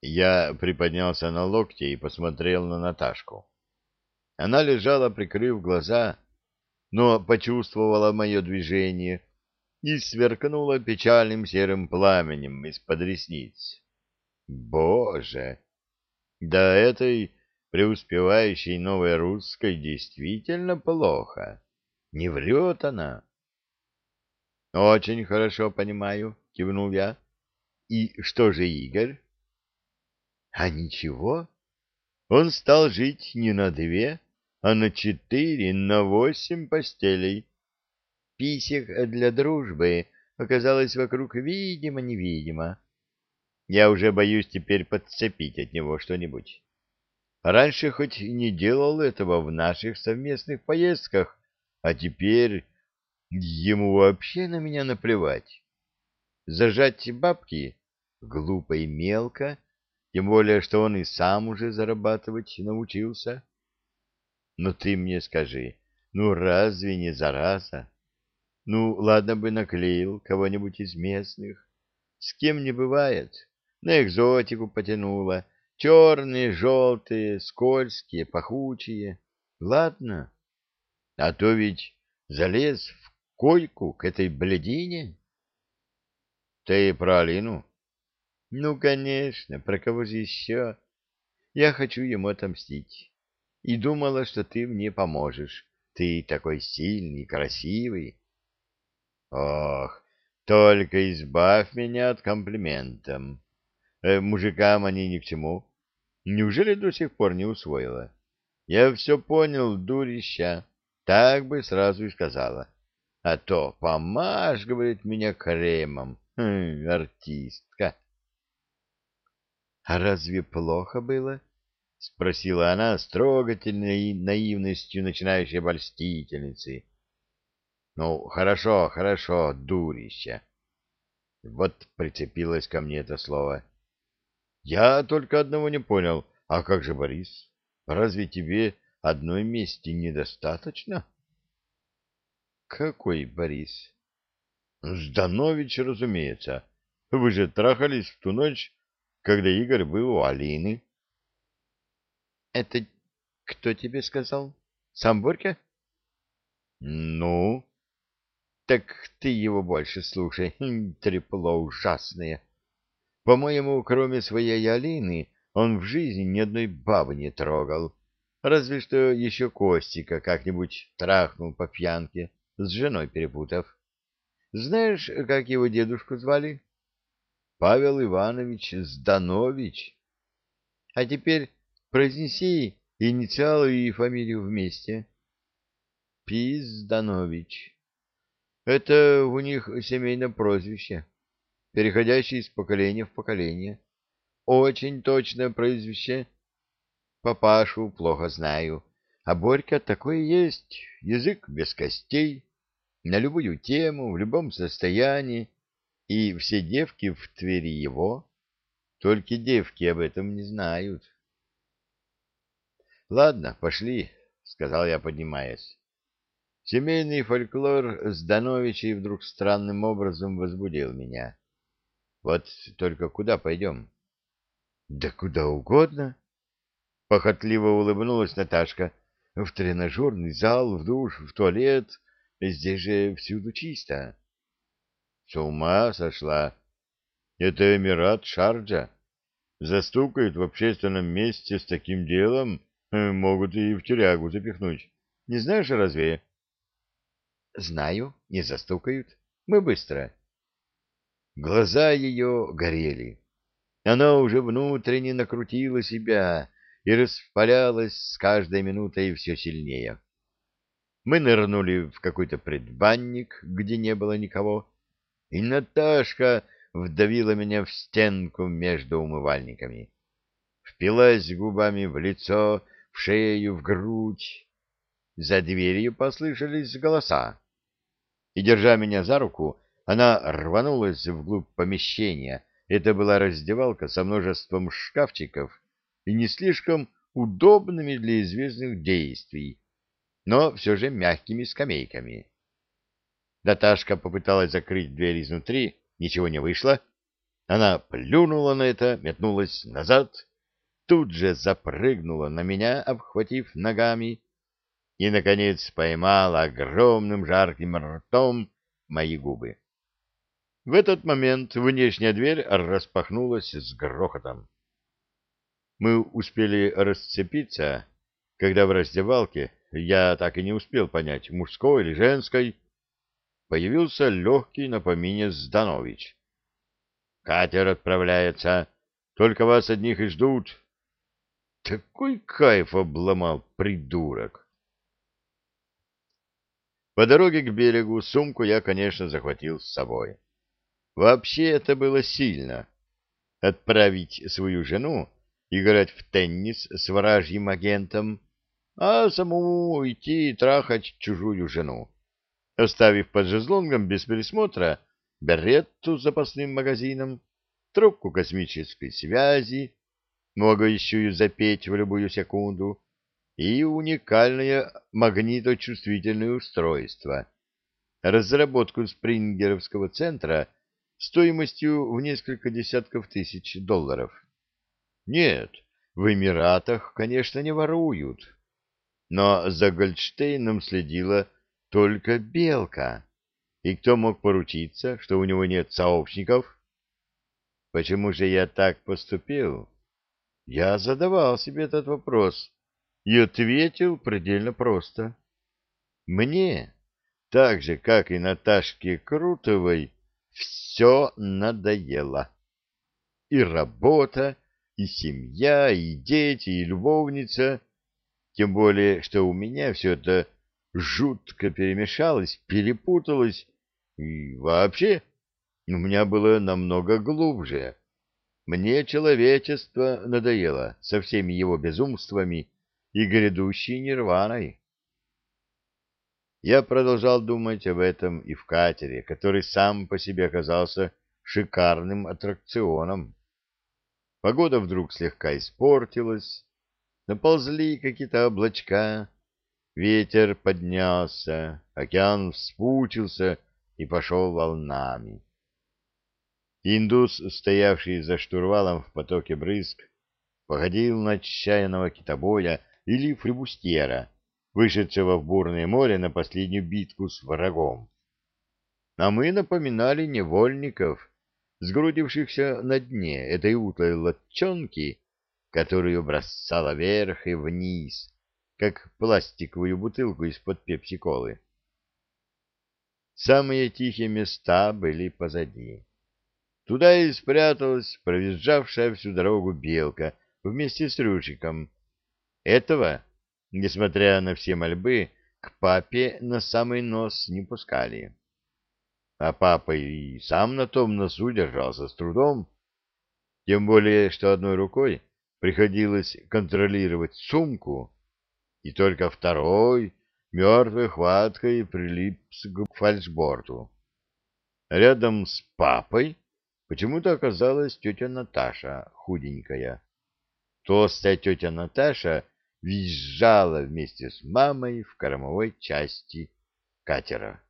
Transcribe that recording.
Я приподнялся на локте и посмотрел на Наташку. Она лежала, прикрыв глаза, но почувствовала мое движение и сверкнула печальным серым пламенем из-под ресниц. Боже! Да этой преуспевающей новой русской действительно плохо. Не врет она. — Очень хорошо понимаю, — кивнул я. — И что же Игорь? — А ничего. Он стал жить не на две, а на четыре, на восемь постелей. Писек для дружбы оказалось вокруг видимо-невидимо. Я уже боюсь теперь подцепить от него что-нибудь. Раньше хоть не делал этого в наших совместных поездках, а теперь ему вообще на меня наплевать. Зажать бабки глупо и мелко, тем более, что он и сам уже зарабатывать научился. Но ты мне скажи, ну разве не зараза? Ну, ладно бы наклеил кого-нибудь из местных. С кем не бывает. На экзотику потянуло. Черные, желтые, скользкие, пахучие. Ладно. А то ведь залез в койку к этой бледине. Ты про Алину? Ну, конечно, про кого же еще? Я хочу ему отомстить и думала, что ты мне поможешь. Ты такой сильный, красивый. Ох, только избавь меня от комплиментов. Э, мужикам они ни к чему. Неужели до сих пор не усвоила? Я все понял, дурища. Так бы сразу и сказала. А то помажь, говорит, меня кремом. Хм, артистка. А разве плохо было? — спросила она с трогательной наивностью начинающей обольстительницы. — Ну, хорошо, хорошо, дурище. Вот прицепилось ко мне это слово. Я только одного не понял. А как же Борис? Разве тебе одной мести недостаточно? — Какой Борис? — Зданович, разумеется. Вы же трахались в ту ночь, когда Игорь был у Алины. — это кто тебе сказал? Сам Борька? Ну? Так ты его больше слушай. Трепло ужасное. По-моему, кроме своей Алины, он в жизни ни одной бабы не трогал. Разве что еще Костика как-нибудь трахнул по пьянке, с женой перепутав. Знаешь, как его дедушку звали? Павел Иванович Зданович. А теперь Произнеси инициалы и фамилию вместе. Пизданович. Это у них семейное прозвище, переходящее из поколения в поколение. Очень точное прозвище. Папашу плохо знаю, а Борька такой есть, язык без костей, на любую тему, в любом состоянии, и все девки в Твери его, только девки об этом не знают. — Ладно, пошли, — сказал я, поднимаясь. Семейный фольклор Здановичей вдруг странным образом возбудил меня. Вот только куда пойдем? — Да куда угодно. Похотливо улыбнулась Наташка. — В тренажерный зал, в душ, в туалет. Здесь же всюду чисто. — С ума сошла. Это Эмират Шарджа. Застукают в общественном месте с таким делом Э, могут и в тюрягу запихнуть. Не знаешь разве? Знаю, не застукают. Мы быстро. Глаза ее горели. Она уже внутренне накрутила себя и распалялась с каждой минутой все сильнее. Мы нырнули в какой-то предбанник, где не было никого, и Наташка вдавила меня в стенку между умывальниками. Впилась губами в лицо в шею, в грудь. За дверью послышались голоса. И, держа меня за руку, она рванулась вглубь помещения. Это была раздевалка со множеством шкафчиков и не слишком удобными для известных действий, но все же мягкими скамейками. Наташка попыталась закрыть дверь изнутри, ничего не вышло. Она плюнула на это, метнулась назад, тут же запрыгнула на меня, обхватив ногами, и, наконец, поймала огромным жарким ртом мои губы. В этот момент внешняя дверь распахнулась с грохотом. Мы успели расцепиться, когда в раздевалке, я так и не успел понять, мужской или женской, появился легкий на помине Зданович. «Катер отправляется, только вас одних и ждут». Такой кайф обломал, придурок! По дороге к берегу сумку я, конечно, захватил с собой. Вообще это было сильно. Отправить свою жену играть в теннис с вражьим агентом, а самому идти трахать чужую жену, оставив под жезлонгом без присмотра беретту с запасным магазином, трубку космической связи, могущую запеть в любую секунду, и уникальное магниточувствительное устройство, разработку спрингеровского центра стоимостью в несколько десятков тысяч долларов. Нет, в Эмиратах, конечно, не воруют, но за Гольдштейном следила только Белка. И кто мог поручиться, что у него нет сообщников? Почему же я так поступил? Я задавал себе этот вопрос и ответил предельно просто. Мне, так же, как и Наташке Крутовой, все надоело. И работа, и семья, и дети, и любовница. Тем более, что у меня все это жутко перемешалось, перепуталось, и вообще у меня было намного глубже. Мне человечество надоело со всеми его безумствами и грядущей нирваной. Я продолжал думать об этом и в катере, который сам по себе оказался шикарным аттракционом. Погода вдруг слегка испортилась, наползли какие-то облачка, ветер поднялся, океан вспучился и пошел волнами. Индус, стоявший за штурвалом в потоке брызг, походил на отчаянного китобоя, или флебустьера, вышедшего в бурное море на последнюю битву с врагом. А мы напоминали невольников, сгрудившихся на дне этой утлой лодчонки, которую бросала вверх и вниз, как пластиковую бутылку из-под пепси-колы. Самые тихие места были позади. Туда и спряталась провизжавшая всю дорогу белка вместе с Рюшиком, этого, несмотря на все мольбы, к папе на самый нос не пускали. А папа и сам на том носу держался с трудом, тем более, что одной рукой приходилось контролировать сумку, и только второй мертвой хваткой прилип к фальшборту. Рядом с папой почему-то оказалась тетя Наташа, худенькая. Толстая тетя Наташа визжала вместе с мамой в кормовой части катера.